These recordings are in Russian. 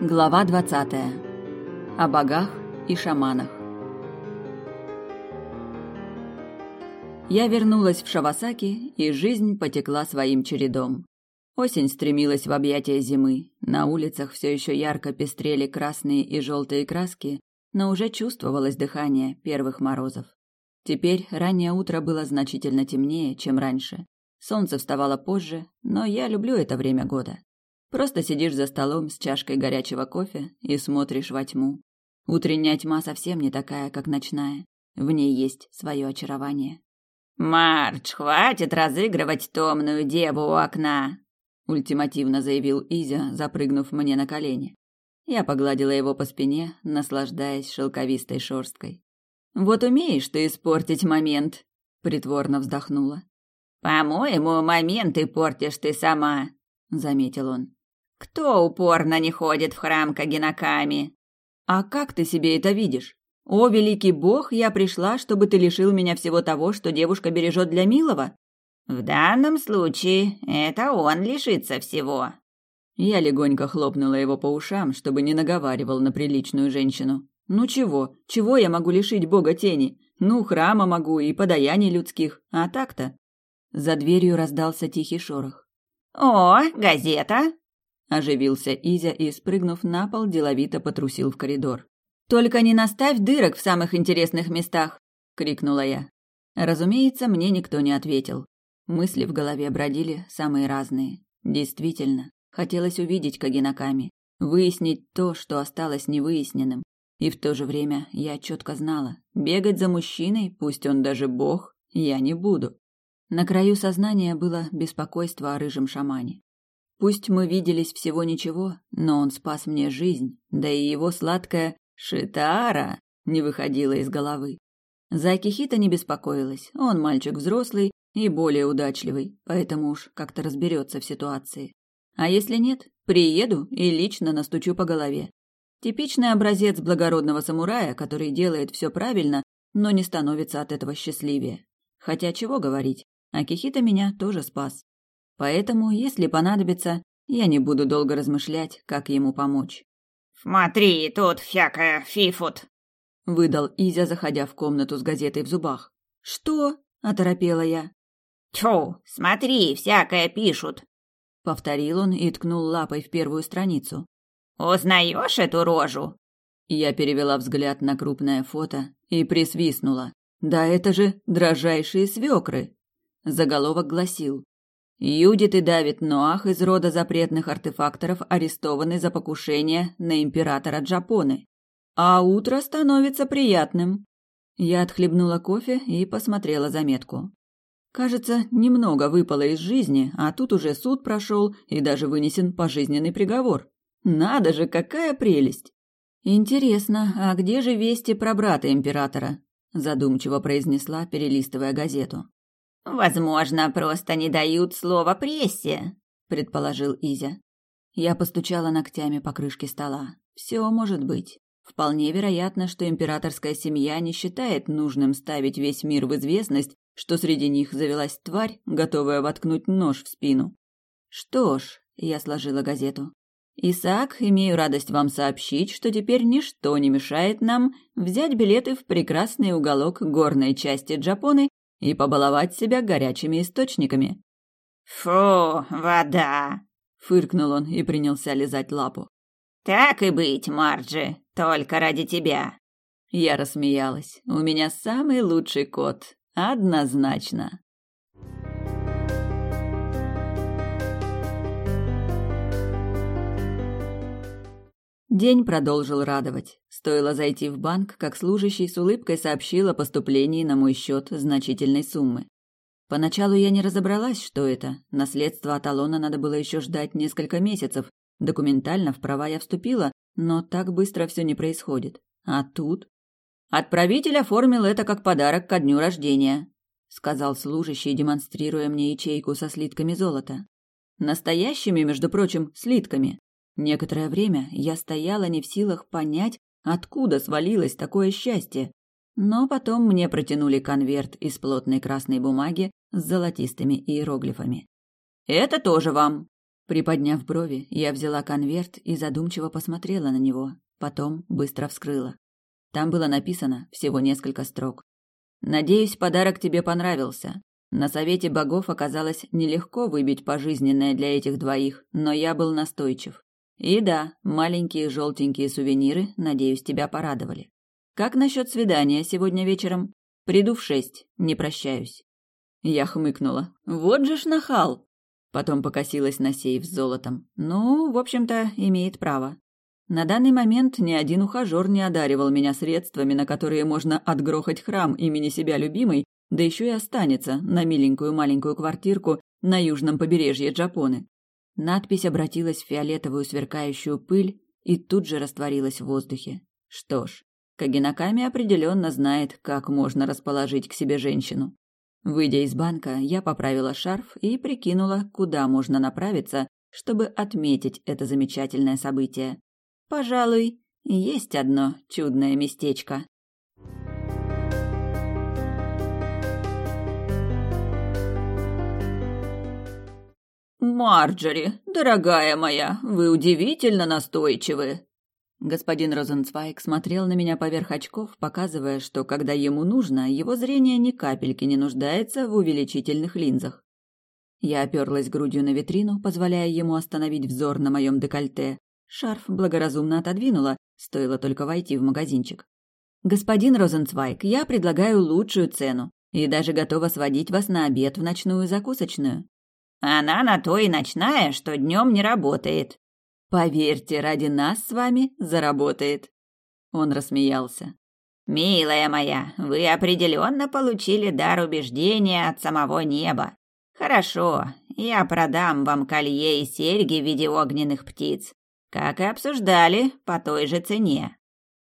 Глава 20. О богах и шаманах. Я вернулась в Шавасаки, и жизнь потекла своим чередом. Осень стремилась в объятия зимы. На улицах все еще ярко пестрели красные и желтые краски, но уже чувствовалось дыхание первых морозов. Теперь раннее утро было значительно темнее, чем раньше. Солнце вставало позже, но я люблю это время года. Просто сидишь за столом с чашкой горячего кофе и смотришь во тьму. Утренняя тьма совсем не такая, как ночная. В ней есть свое очарование. «Мардж, хватит разыгрывать томную деву у окна!» ультимативно заявил Изя, запрыгнув мне на колени. Я погладила его по спине, наслаждаясь шелковистой шерсткой. «Вот умеешь ты испортить момент!» притворно вздохнула. «По-моему, моменты портишь ты сама», — заметил он. Кто упорно не ходит в храм Кагинаками? А как ты себе это видишь? О, великий бог, я пришла, чтобы ты лишил меня всего того, что девушка бережет для милого? В данном случае это он лишится всего. Я легонько хлопнула его по ушам, чтобы не наговаривал на приличную женщину. Ну чего? Чего я могу лишить бога тени? Ну, храма могу и подаяний людских. А так-то? За дверью раздался тихий шорох. О, газета, Оживился Изя и, спрыгнув на пол, деловито потрусил в коридор. «Только не наставь дырок в самых интересных местах!» — крикнула я. Разумеется, мне никто не ответил. Мысли в голове бродили самые разные. Действительно, хотелось увидеть Кагинаками, выяснить то, что осталось невыясненным. И в то же время я четко знала, бегать за мужчиной, пусть он даже бог, я не буду. На краю сознания было беспокойство о рыжем шамане. Пусть мы виделись всего ничего, но он спас мне жизнь, да и его сладкая «шитара» не выходила из головы. За Акихита не беспокоилась, он мальчик взрослый и более удачливый, поэтому уж как-то разберется в ситуации. А если нет, приеду и лично настучу по голове. Типичный образец благородного самурая, который делает все правильно, но не становится от этого счастливее. Хотя чего говорить, Акихита меня тоже спас. Поэтому, если понадобится, я не буду долго размышлять, как ему помочь. «Смотри, тут всякое фифут!» — выдал Изя, заходя в комнату с газетой в зубах. «Что?» — оторопела я. «Тьфу, смотри, всякое пишут!» — повторил он и ткнул лапой в первую страницу. «Узнаешь эту рожу?» Я перевела взгляд на крупное фото и присвистнула. «Да это же дрожайшие свекры!» Заголовок гласил Юдит и Давид Ноах из рода запретных артефакторов арестованы за покушение на императора Джапоны. А утро становится приятным. Я отхлебнула кофе и посмотрела заметку. Кажется, немного выпало из жизни, а тут уже суд прошел и даже вынесен пожизненный приговор. Надо же, какая прелесть! Интересно, а где же вести про брата императора? Задумчиво произнесла, перелистывая газету. Возможно, просто не дают слова прессе, предположил Изя. Я постучала ногтями по крышке стола. Все может быть. Вполне вероятно, что императорская семья не считает нужным ставить весь мир в известность, что среди них завелась тварь, готовая воткнуть нож в спину. Что ж, я сложила газету. Исаак, имею радость вам сообщить, что теперь ничто не мешает нам взять билеты в прекрасный уголок горной части Джапоны и побаловать себя горячими источниками. «Фу, вода!» — фыркнул он и принялся лизать лапу. «Так и быть, Марджи, только ради тебя!» Я рассмеялась. «У меня самый лучший кот, однозначно!» День продолжил радовать. Стоило зайти в банк, как служащий с улыбкой сообщил о поступлении на мой счет значительной суммы. Поначалу я не разобралась, что это. Наследство от Алона надо было еще ждать несколько месяцев. Документально в права я вступила, но так быстро все не происходит. А тут... Отправитель оформил это как подарок ко дню рождения, сказал служащий, демонстрируя мне ячейку со слитками золота. Настоящими, между прочим, слитками. Некоторое время я стояла не в силах понять, откуда свалилось такое счастье. Но потом мне протянули конверт из плотной красной бумаги с золотистыми иероглифами. «Это тоже вам». Приподняв брови, я взяла конверт и задумчиво посмотрела на него, потом быстро вскрыла. Там было написано всего несколько строк. «Надеюсь, подарок тебе понравился. На совете богов оказалось нелегко выбить пожизненное для этих двоих, но я был настойчив. И да, маленькие желтенькие сувениры, надеюсь, тебя порадовали. Как насчет свидания сегодня вечером? Приду в шесть, не прощаюсь. Я хмыкнула. Вот же ж нахал! Потом покосилась на сейф с золотом. Ну, в общем-то, имеет право. На данный момент ни один ухажер не одаривал меня средствами, на которые можно отгрохать храм имени себя любимой, да еще и останется на миленькую маленькую квартирку на южном побережье Джапоны. Надпись обратилась в фиолетовую сверкающую пыль и тут же растворилась в воздухе. Что ж, Кагинаками определенно знает, как можно расположить к себе женщину. Выйдя из банка, я поправила шарф и прикинула, куда можно направиться, чтобы отметить это замечательное событие. Пожалуй, есть одно чудное местечко. «Марджори, дорогая моя, вы удивительно настойчивы!» Господин Розенцвайг смотрел на меня поверх очков, показывая, что, когда ему нужно, его зрение ни капельки не нуждается в увеличительных линзах. Я оперлась грудью на витрину, позволяя ему остановить взор на моем декольте. Шарф благоразумно отодвинула, стоило только войти в магазинчик. «Господин Розенцвайг, я предлагаю лучшую цену и даже готова сводить вас на обед в ночную закусочную». «Она на то и ночная, что днем не работает», Поверьте, ради нас с вами заработает. Он рассмеялся. Милая моя, вы определенно получили дар убеждения от самого неба. Хорошо, я продам вам колье и серьги в виде огненных птиц, как и обсуждали, по той же цене.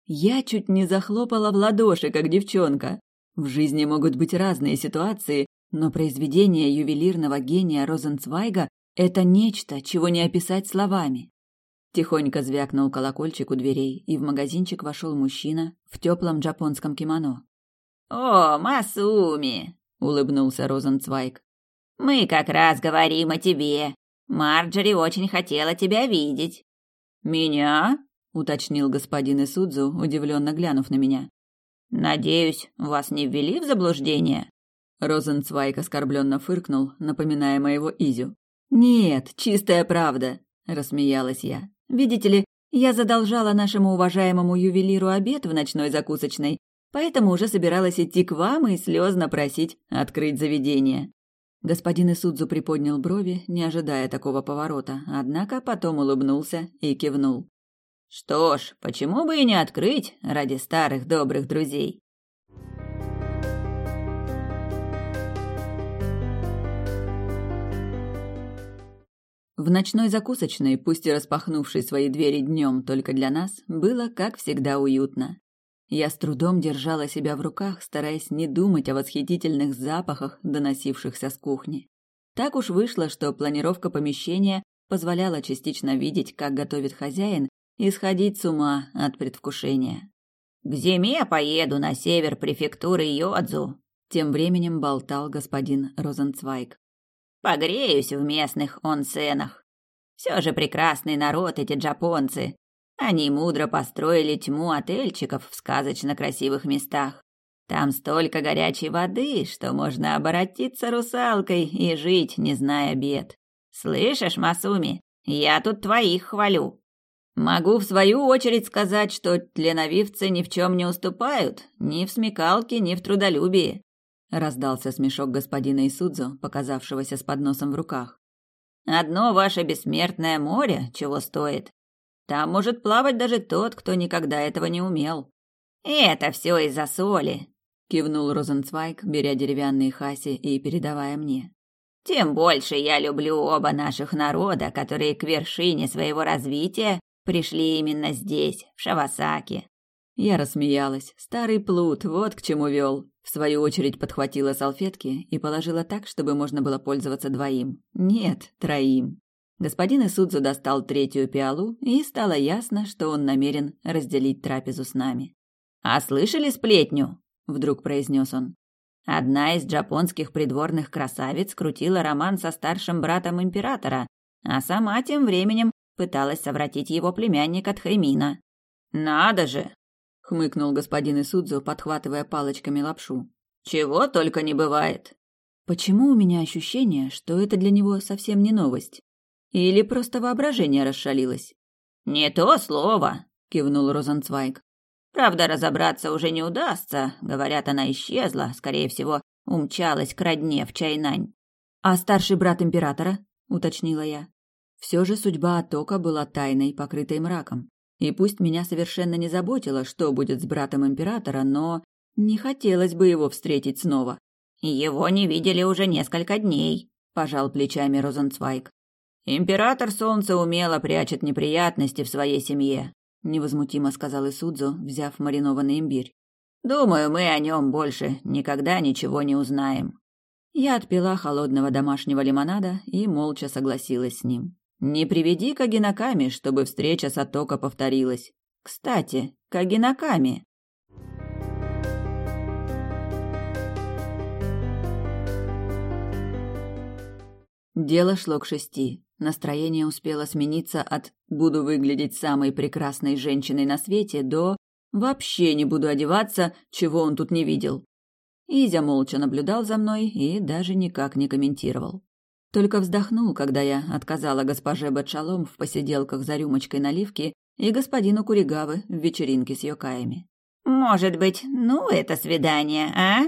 Я чуть не захлопала в ладоши, как девчонка. В жизни могут быть разные ситуации, но произведение ювелирного гения Розенцвайга – это нечто, чего не описать словами. Тихонько звякнул колокольчик у дверей, и в магазинчик вошел мужчина в теплом джапонском кимоно. «О, Масуми!» — улыбнулся Розенцвайг. «Мы как раз говорим о тебе. Марджори очень хотела тебя видеть». «Меня?» — уточнил господин Исудзу, удивленно глянув на меня. «Надеюсь, вас не ввели в заблуждение?» Розенцвайг оскорбленно фыркнул, напоминая моего Изю. «Нет, чистая правда», — рассмеялась я. Видите ли, я задолжала нашему уважаемому ювелиру обед в ночной закусочной, поэтому уже собиралась идти к вам и слезно просить открыть заведение. Господин Исудзу приподнял брови, не ожидая такого поворота, однако потом улыбнулся и кивнул. «Что ж, почему бы и не открыть ради старых добрых друзей?» В ночной закусочной, пусть и распахнувшей свои двери днем только для нас, было, как всегда, уютно. Я с трудом держала себя в руках, стараясь не думать о восхитительных запахах, доносившихся с кухни. Так уж вышло, что планировка помещения позволяла частично видеть, как готовит хозяин, и сходить с ума от предвкушения. «К зиме поеду на север префектуры Йодзу», — тем временем болтал господин Розенцвайг. Погреюсь в местных онсенах. Все же прекрасный народ эти джапонцы. Они мудро построили тьму отельчиков в сказочно красивых местах. Там столько горячей воды, что можно оборотиться русалкой и жить, не зная бед. Слышишь, Масуми, я тут твоих хвалю. Могу в свою очередь сказать, что тленовивцы ни в чем не уступают, ни в смекалке, ни в трудолюбии. Раздался смешок господина Исудзу, показавшегося с подносом в руках. Одно ваше бессмертное море чего стоит. Там может плавать даже тот, кто никогда этого не умел. И это все из-за соли, кивнул Розенцвайг, беря деревянные хаси и передавая мне. Тем больше я люблю оба наших народа, которые к вершине своего развития пришли именно здесь, в Шавасаки. Я рассмеялась. Старый плут, вот к чему вел. В свою очередь подхватила салфетки и положила так, чтобы можно было пользоваться двоим. Нет, троим. Господин Исудзу достал третью пиалу, и стало ясно, что он намерен разделить трапезу с нами. «А слышали сплетню?» – вдруг произнес он. Одна из джапонских придворных красавиц крутила роман со старшим братом императора, а сама тем временем пыталась совратить его племянника Тхэмина. «Надо же!» — хмыкнул господин Исудзу, подхватывая палочками лапшу. «Чего только не бывает!» Почему у меня ощущение, что это для него совсем не новость? Или просто воображение расшалилось? «Не то слово!» — кивнул Розенцвайг. «Правда, разобраться уже не удастся. Говорят, она исчезла. Скорее всего, умчалась к родне в Чайнань». «А старший брат императора?» — уточнила я. Все же судьба Атока была тайной, покрытой мраком. И пусть меня совершенно не заботило, что будет с братом императора, но не хотелось бы его встретить снова. «Его не видели уже несколько дней», – пожал плечами Розенцвайг. «Император Солнца умело прячет неприятности в своей семье», – невозмутимо сказал Исудзу, взяв маринованный имбирь. «Думаю, мы о нем больше никогда ничего не узнаем». Я отпила холодного домашнего лимонада и молча согласилась с ним. Не приведи Кагинаками, чтобы встреча с Атока повторилась. Кстати, Кагинаками. Дело шло к шести. Настроение успело смениться от «буду выглядеть самой прекрасной женщиной на свете» до «вообще не буду одеваться, чего он тут не видел». Изя молча наблюдал за мной и даже никак не комментировал. Только вздохнул, когда я отказала госпоже Батшалом в посиделках за рюмочкой наливки и господину Куригавы в вечеринке с йокаями. «Может быть, ну это свидание, а?»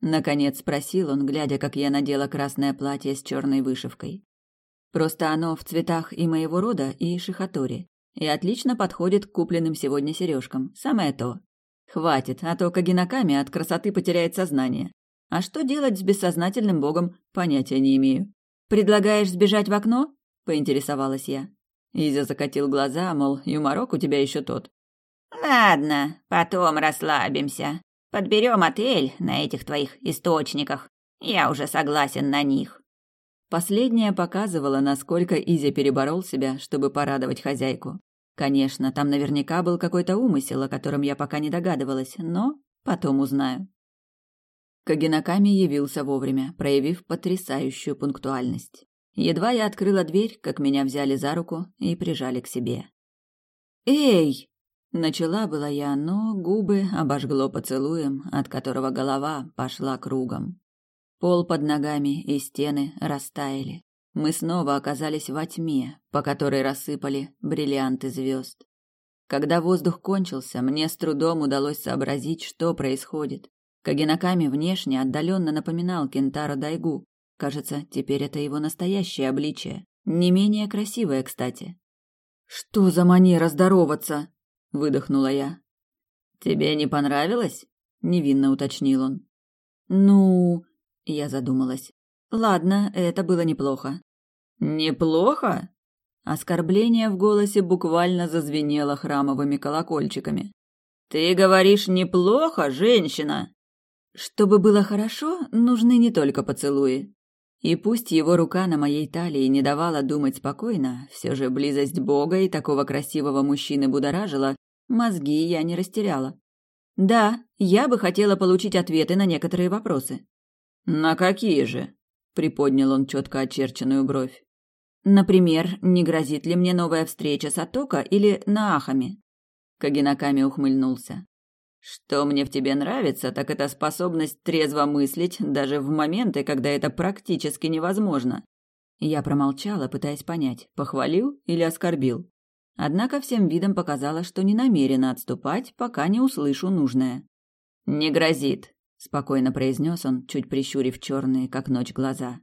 Наконец спросил он, глядя, как я надела красное платье с черной вышивкой. Просто оно в цветах и моего рода, и шихатори, и отлично подходит к купленным сегодня сережкам. Самое то. Хватит, а то Кагинаками от красоты потеряет сознание. А что делать с бессознательным богом, понятия не имею. «Предлагаешь сбежать в окно?» – поинтересовалась я. Изя закатил глаза, мол, юморок у тебя еще тот. «Ладно, потом расслабимся. Подберем отель на этих твоих источниках. Я уже согласен на них. Последняя показывала, насколько Изя переборол себя, чтобы порадовать хозяйку. Конечно, там наверняка был какой-то умысел, о котором я пока не догадывалась, но потом узнаю. Кагинаками явился вовремя, проявив потрясающую пунктуальность. Едва я открыла дверь, как меня взяли за руку и прижали к себе. «Эй!» Начала была я, но губы обожгло поцелуем, от которого голова пошла кругом. Пол под ногами и стены растаяли. Мы снова оказались во тьме, по которой рассыпали бриллианты звезд. Когда воздух кончился, мне с трудом удалось сообразить, что происходит. Кагинаками внешне отдаленно напоминал Кентаро Дайгу. Кажется, теперь это его настоящее обличие. Не менее красивое, кстати. «Что за манера здороваться?» выдохнула я. Тебе не понравилось? невинно уточнил он. Ну, я задумалась. Ладно, это было неплохо. Неплохо? Оскорбление в голосе буквально зазвенело храмовыми колокольчиками. Ты говоришь неплохо, женщина. Чтобы было хорошо, нужны не только поцелуи. И пусть его рука на моей талии не давала думать спокойно, все же близость Бога и такого красивого мужчины будоражила, мозги я не растеряла. Да, я бы хотела получить ответы на некоторые вопросы. На какие же? приподнял он четко очерченную бровь. Например, не грозит ли мне новая встреча с Атока или Наахами? Кагинаками ухмыльнулся. Что мне в тебе нравится, так это способность трезво мыслить даже в моменты, когда это практически невозможно. Я промолчала, пытаясь понять, похвалил или оскорбил. Однако всем видом показала, что не намерена отступать, пока не услышу нужное. «Не грозит», — спокойно произнес он, чуть прищурив черные, как ночь, глаза.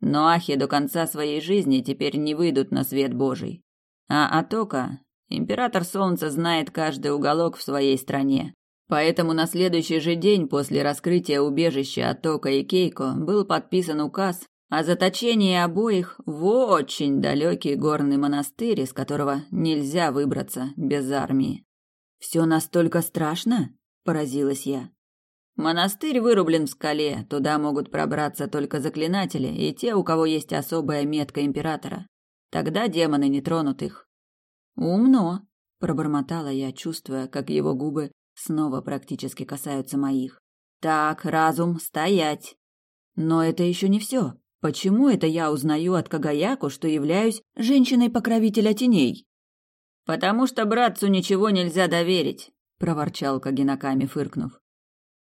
«Но ахи до конца своей жизни теперь не выйдут на свет Божий. А Атока, император Солнца, знает каждый уголок в своей стране. Поэтому на следующий же день после раскрытия убежища Атока и Кейко был подписан указ о заточении обоих в очень далекий горный монастырь, из которого нельзя выбраться без армии. «Все настолько страшно?» – поразилась я. Монастырь вырублен в скале, туда могут пробраться только заклинатели и те, у кого есть особая метка императора. Тогда демоны не тронут их. Умно, пробормотала я, чувствуя, как его губы снова практически касаются моих. Так, разум, стоять. Но это еще не все, Почему это я узнаю от Кагаяку, что являюсь женщиной-покровителя теней? Потому что братцу ничего нельзя доверить, проворчал Кагинаками, фыркнув.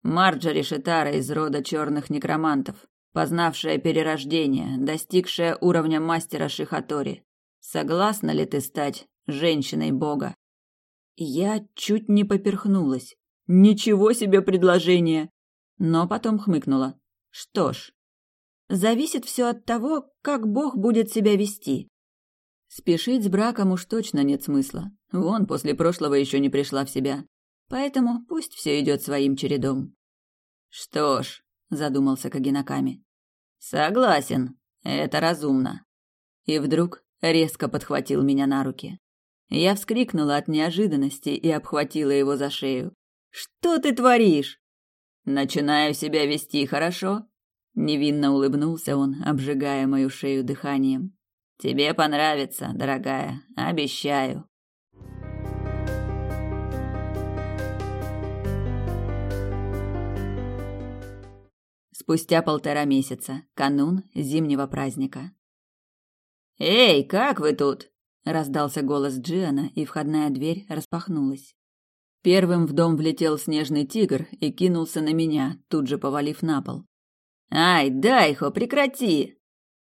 Марджори Шитара из рода черных некромантов, познавшая перерождение, достигшая уровня мастера Шихатори. Согласна ли ты стать женщиной бога? Я чуть не поперхнулась. Ничего себе предложение! Но потом хмыкнула. Что ж, Зависит все от того, как Бог будет себя вести. Спешить с браком уж точно нет смысла. Вон, после прошлого еще не пришла в себя. Поэтому пусть все идет своим чередом. Что ж, задумался Кагинаками. Согласен, это разумно. И вдруг резко подхватил меня на руки. Я вскрикнула от неожиданности и обхватила его за шею. Что ты творишь? Начинаю себя вести хорошо, Невинно улыбнулся он, обжигая мою шею дыханием. Тебе понравится, дорогая, обещаю. Спустя полтора месяца, канун зимнего праздника. «Эй, как вы тут?» — раздался голос Джиана, и входная дверь распахнулась. Первым в дом влетел снежный тигр и кинулся на меня, тут же повалив на пол. «Ай, Дайхо, прекрати!»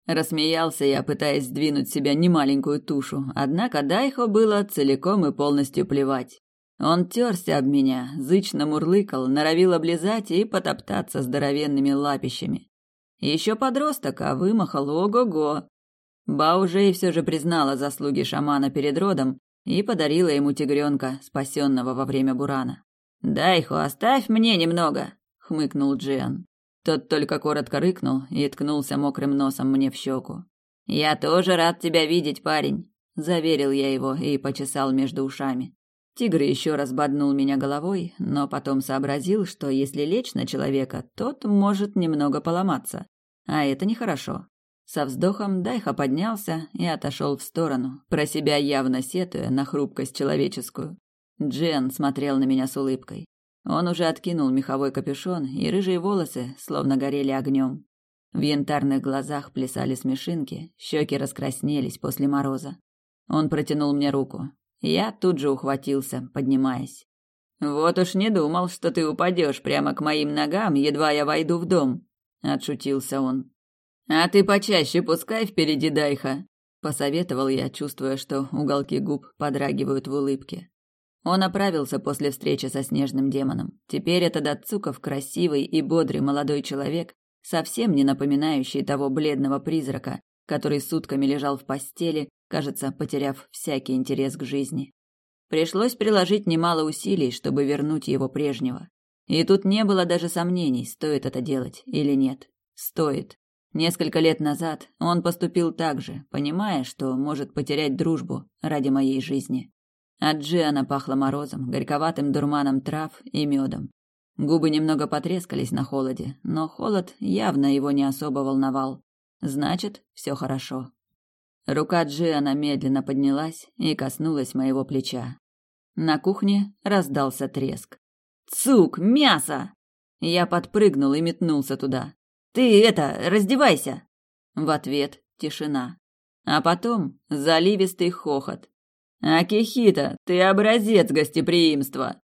Рассмеялся я, пытаясь сдвинуть себя немаленькую тушу, однако Дайхо было целиком и полностью плевать. Он терся об меня, зычно мурлыкал, норовил облизать и потоптаться здоровенными лапищами. Еще подросток, а вымахал ого-го. Баужей все же признала заслуги шамана перед родом и подарила ему тигренка, спасенного во время бурана. «Дайхо, оставь мне немного!» — хмыкнул Джиан. Тот только коротко рыкнул и ткнулся мокрым носом мне в щеку. «Я тоже рад тебя видеть, парень», — заверил я его и почесал между ушами. Тигр еще раз боднул меня головой, но потом сообразил, что если лечь на человека, тот может немного поломаться. А это нехорошо. Со вздохом Дайха поднялся и отошел в сторону, про себя явно сетуя на хрупкость человеческую. Джен смотрел на меня с улыбкой. Он уже откинул меховой капюшон, и рыжие волосы словно горели огнем. В янтарных глазах плясали смешинки, щеки раскраснелись после мороза. Он протянул мне руку. Я тут же ухватился, поднимаясь. «Вот уж не думал, что ты упадешь прямо к моим ногам, едва я войду в дом», — отшутился он. «А ты почаще пускай впереди Дайха», — посоветовал я, чувствуя, что уголки губ подрагивают в улыбке. Он оправился после встречи со снежным демоном. Теперь это Дацуков красивый и бодрый молодой человек, совсем не напоминающий того бледного призрака, который сутками лежал в постели, кажется, потеряв всякий интерес к жизни. Пришлось приложить немало усилий, чтобы вернуть его прежнего. И тут не было даже сомнений, стоит это делать или нет. Стоит. Несколько лет назад он поступил так же, понимая, что может потерять дружбу ради моей жизни. От Джиана пахло морозом, горьковатым дурманом трав и медом. Губы немного потрескались на холоде, но холод явно его не особо волновал. Значит, все хорошо. Рука Джиана медленно поднялась и коснулась моего плеча. На кухне раздался треск. «Цук! Мясо!» Я подпрыгнул и метнулся туда. «Ты это, раздевайся!» В ответ тишина. А потом заливистый хохот, «Акихита, ты образец гостеприимства!»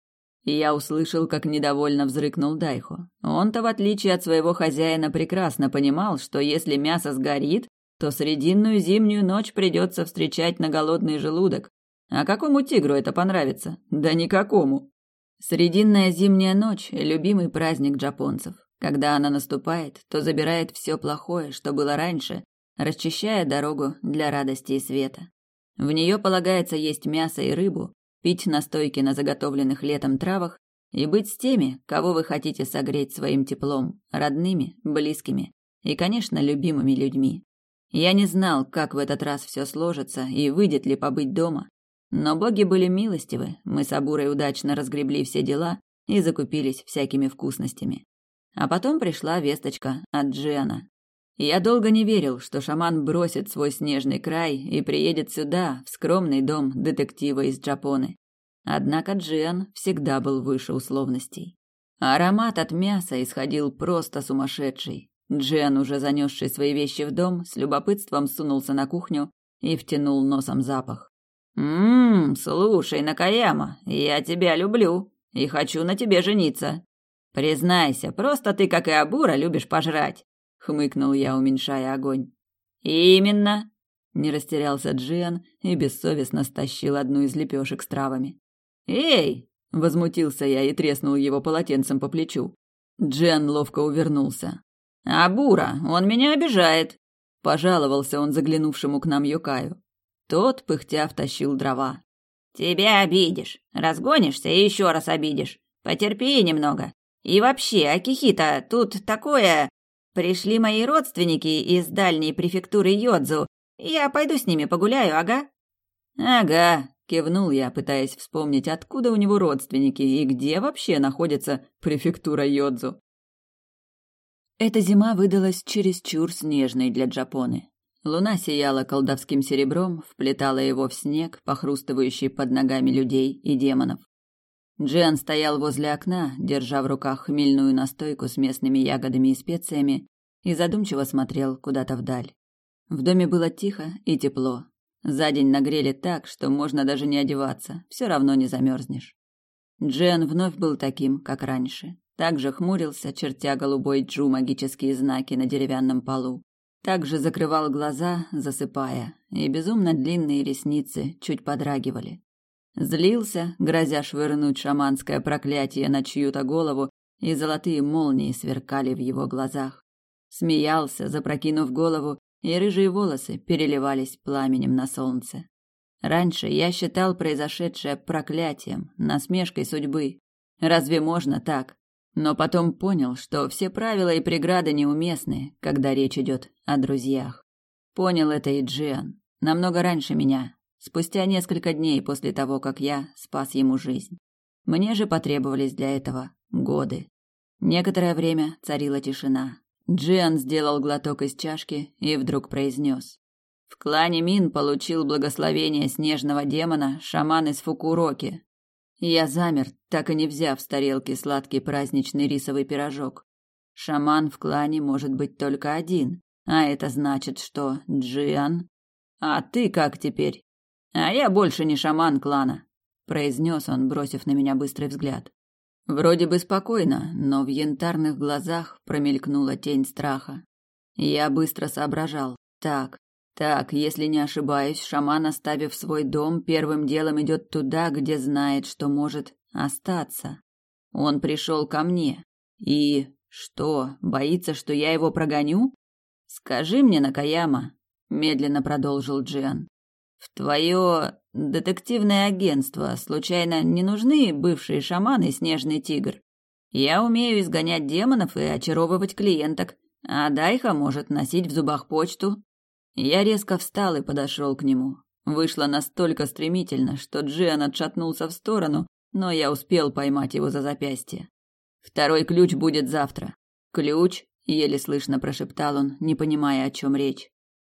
Я услышал, как недовольно взрыкнул Дайхо. Он-то, в отличие от своего хозяина, прекрасно понимал, что если мясо сгорит, то срединную зимнюю ночь придется встречать на голодный желудок. А какому тигру это понравится? Да никакому. Срединная зимняя ночь – любимый праздник джапонцев. Когда она наступает, то забирает все плохое, что было раньше, расчищая дорогу для радости и света. В нее полагается есть мясо и рыбу, пить настойки на заготовленных летом травах и быть с теми, кого вы хотите согреть своим теплом, родными, близкими и, конечно, любимыми людьми. Я не знал, как в этот раз все сложится и выйдет ли побыть дома, но боги были милостивы, мы с Абурой удачно разгребли все дела и закупились всякими вкусностями. А потом пришла весточка от Джиана. Я долго не верил, что шаман бросит свой снежный край и приедет сюда, в скромный дом детектива из Джапоны. Однако Джиан всегда был выше условностей. Аромат от мяса исходил просто сумасшедший. Джен, уже занесший свои вещи в дом, с любопытством сунулся на кухню и втянул носом запах. «Ммм, слушай, Накаяма, я тебя люблю и хочу на тебе жениться. Признайся, просто ты, как и Абура, любишь пожрать», — хмыкнул я, уменьшая огонь. «Именно», — не растерялся Джиан и бессовестно стащил одну из лепешек с травами. «Эй!» — возмутился я и треснул его полотенцем по плечу. Джиан ловко увернулся. «Абура, он меня обижает!» — пожаловался он заглянувшему к нам Юкаю. Тот, пыхтя, втащил дрова. «Тебя обидишь. Разгонишься и еще раз обидишь. Потерпи немного. И вообще, Акихита, тут такое... Пришли мои родственники из дальней префектуры Йодзу. Я пойду с ними погуляю, ага?» «Ага», — кивнул я, пытаясь вспомнить, откуда у него родственники и где вообще находится префектура Йодзу. Эта зима выдалась чересчур снежной для Джапоны. Луна сияла колдовским серебром, вплетала его в снег, похрустывающий под ногами людей и демонов. Джиан стоял возле окна, держа в руках хмельную настойку с местными ягодами и специями, и задумчиво смотрел куда-то вдаль. В доме было тихо и тепло. За день нагрели так, что можно даже не одеваться, все равно не замерзнешь. Джиан вновь был таким, как раньше. Также хмурился, чертя голубой джу магические знаки на деревянном полу. Также закрывал глаза, засыпая, и безумно длинные ресницы чуть подрагивали. Злился, грозя швырнуть шаманское проклятие на чью-то голову, и золотые молнии сверкали в его глазах. Смеялся, запрокинув голову, и рыжие волосы переливались пламенем на солнце. Раньше я считал произошедшее проклятием, насмешкой судьбы. Разве можно так? Но потом понял, что все правила и преграды неуместны, когда речь идет о друзьях. Понял это и Джиан, намного раньше меня, спустя несколько дней после того, как я спас ему жизнь. Мне же потребовались для этого годы. Некоторое время царила тишина. Джиан сделал глоток из чашки и вдруг произнес. В клане Мин получил благословение снежного демона шаман из Фукуроки, я замер, так и не взяв с тарелки сладкий праздничный рисовый пирожок. Шаман в клане может быть только один, а это значит, что Джиан... А ты как теперь? А я больше не шаман клана, произнес он, бросив на меня быстрый взгляд. Вроде бы спокойно, но в янтарных глазах промелькнула тень страха. Я быстро соображал. Так, так, если не ошибаюсь, шаман, оставив свой дом, первым делом идет туда, где знает, что может остаться. Он пришел ко мне. И что, боится, что я его прогоню? Скажи мне, Накаяма, медленно продолжил Джиан. В твое детективное агентство случайно не нужны бывшие шаманы снежный тигр? Я умею изгонять демонов и очаровывать клиенток, а Дайха может носить в зубах почту. Я резко встал и подошел к нему. Вышло настолько стремительно, что Джиан отшатнулся в сторону, но я успел поймать его за запястье. Второй ключ будет завтра. Ключ, еле слышно прошептал он, не понимая, о чем речь.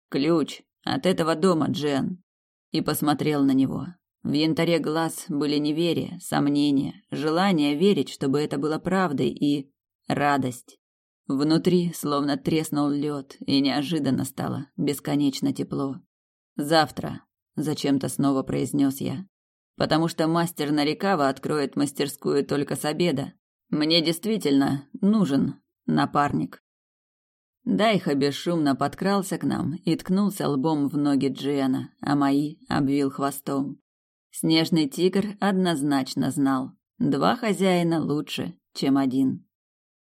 Ключ от этого дома, Джен. И посмотрел на него. В янтаре глаз были неверие, сомнение, желание верить, чтобы это было правдой, и радость. Внутри словно треснул лед, и неожиданно стало бесконечно тепло. «Завтра», — зачем-то снова произнес я, «потому что мастер Нарикава откроет мастерскую только с обеда. Мне действительно нужен напарник». Дайха бесшумно подкрался к нам и ткнулся лбом в ноги Джиана, а мои обвил хвостом. Снежный тигр однозначно знал, два хозяина лучше, чем один.